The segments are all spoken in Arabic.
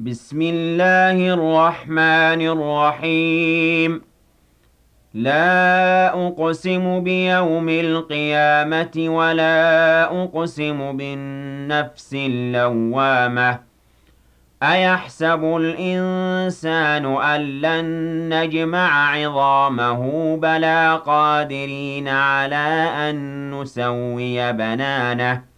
بسم الله الرحمن الرحيم. لا أقسم بيوم القيامة ولا أقسم بالنفس اللوامة. أيحسب الإنسان أن لن نجمع عظامه بلى قادرين على أن نسوي بنانه؟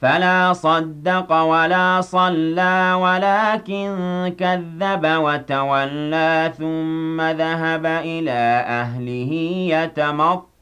فَلَا صَدَّقَ وَلَا صَلَّىٰ وَلَٰكِن كَذَّبَ وَتَوَلَّىٰ ثُمَّ ذَهَبَ إِلَىٰ أَهْلِهِ يَتَمَطَّىٰ